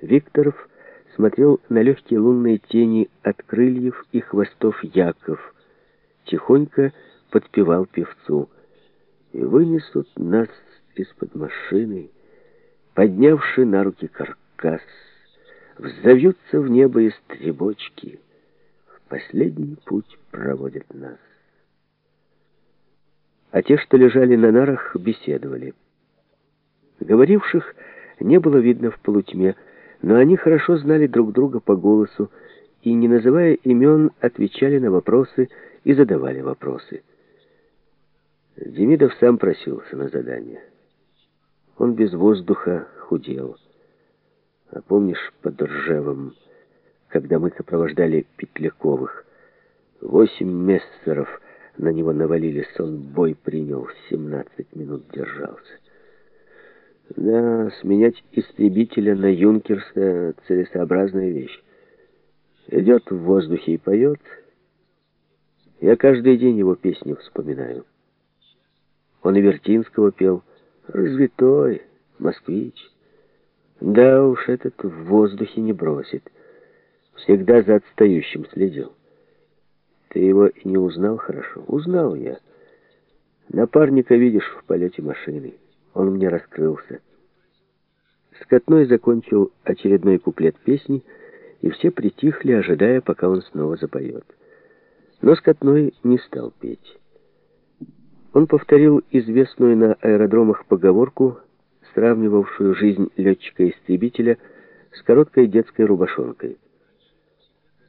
Викторов смотрел на легкие лунные тени от крыльев и хвостов Яков, тихонько подпевал певцу. «И вынесут нас из-под машины, поднявши на руки каркас, взовьются в небо истребочки, в последний путь проводят нас». А те, что лежали на нарах, беседовали. Говоривших не было видно в полутьме, но они хорошо знали друг друга по голосу и, не называя имен, отвечали на вопросы и задавали вопросы. Демидов сам просился на задание. Он без воздуха худел. А помнишь под Ржевом, когда мы сопровождали Петляковых, восемь мессеров на него навалились, он бой принял, семнадцать минут держался. Да, сменять истребителя на Юнкерса — целесообразная вещь. Идет в воздухе и поет. Я каждый день его песню вспоминаю. Он и Вертинского пел. Развитой, москвич. Да уж, этот в воздухе не бросит. Всегда за отстающим следил. Ты его и не узнал хорошо? Узнал я. Напарника видишь в полете машины. Он мне раскрылся. Скотной закончил очередной куплет песни, и все притихли, ожидая, пока он снова запоет. Но Скотной не стал петь. Он повторил известную на аэродромах поговорку, сравнивавшую жизнь летчика-истребителя с короткой детской рубашонкой.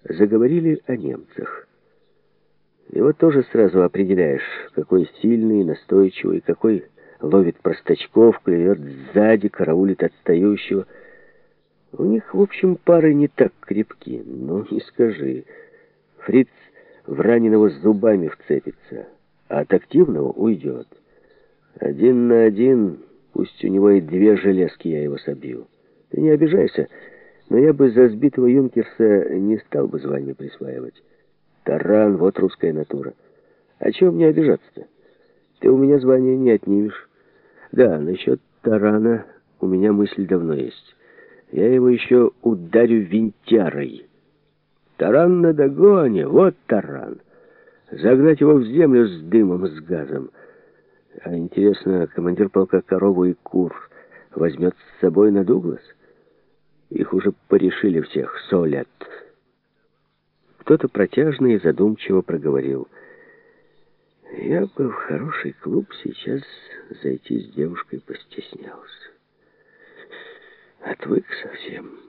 Заговорили о немцах. Его тоже сразу определяешь, какой сильный, настойчивый, какой ловит простачков, клюет сзади, караулит отстающего. У них, в общем, пары не так крепки, но не скажи. Фриц в раненого с зубами вцепится, а от активного уйдет. Один на один, пусть у него и две железки я его собью. Ты не обижайся, но я бы за сбитого юнкерса не стал бы звание присваивать. Таран, вот русская натура. А чего мне обижаться-то? Ты у меня звание не отнимешь. Да, насчет тарана у меня мысль давно есть. Я его еще ударю винтярой. Таран на догоне, вот таран. Загнать его в землю с дымом, с газом. А интересно, командир полка корову и кур возьмет с собой на Дуглас? Их уже порешили всех, солят. Кто-то протяжно и задумчиво проговорил — я бы в хороший клуб сейчас зайти с девушкой постеснялся. Отвык совсем.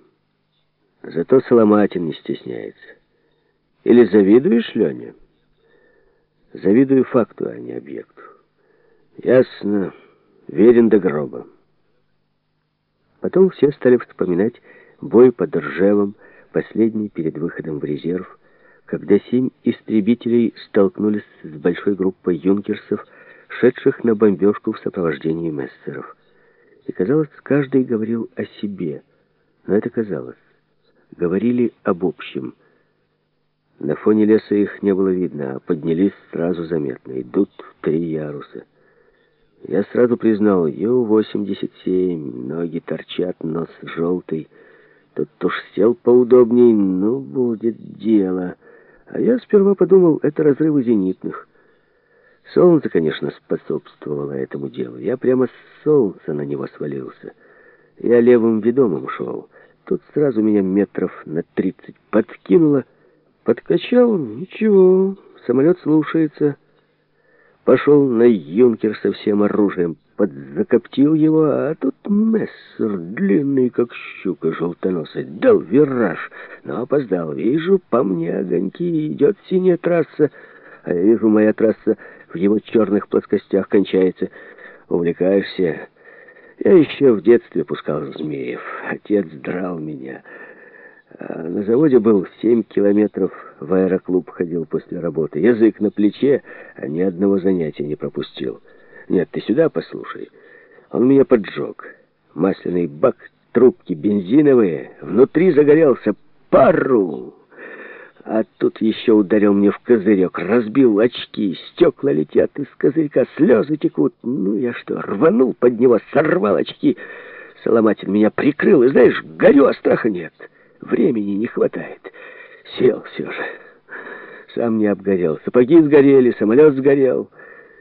Зато Соломатин не стесняется. Или завидуешь, Леня? Завидую факту, а не объекту. Ясно. Верен до гроба. Потом все стали вспоминать бой под Ржевом, последний перед выходом в резерв, когда семь истребителей столкнулись с большой группой юнкерсов, шедших на бомбежку в сопровождении мессеров. И, казалось, каждый говорил о себе. Но это казалось. Говорили об общем. На фоне леса их не было видно, а поднялись сразу заметно. Идут три яруса. Я сразу признал, Ю-87, ноги торчат, нос желтый. Тут уж сел поудобней, ну, будет дело. А я сперва подумал, это разрывы зенитных. Солнце, конечно, способствовало этому делу. Я прямо с солнца на него свалился. Я левым ведомым шел. Тут сразу меня метров на тридцать подкинуло. Подкачал, ничего, самолет слушается. Пошел на юнкер со всем оружием, подзакоптил его, а тут мессер, длинный, как щука желтоносый, дал вираж, но опоздал. Вижу, по мне огоньки, идет синяя трасса, а я вижу, моя трасса в его черных плоскостях кончается. Увлекаешься. Я еще в детстве пускал змеев. Отец драл меня. А на заводе был семь километров, в аэроклуб ходил после работы. Язык на плече, а ни одного занятия не пропустил. Нет, ты сюда послушай. Он меня поджег. Масляный бак, трубки бензиновые. Внутри загорелся пару. А тут еще ударил мне в козырек, разбил очки, стекла летят из козырька, слезы текут. Ну, я что, рванул под него, сорвал очки. Соломатин меня прикрыл, и, знаешь, горю, а страха нет. Времени не хватает. Сел все же. Сам не обгорел. Сапоги сгорели, самолет сгорел.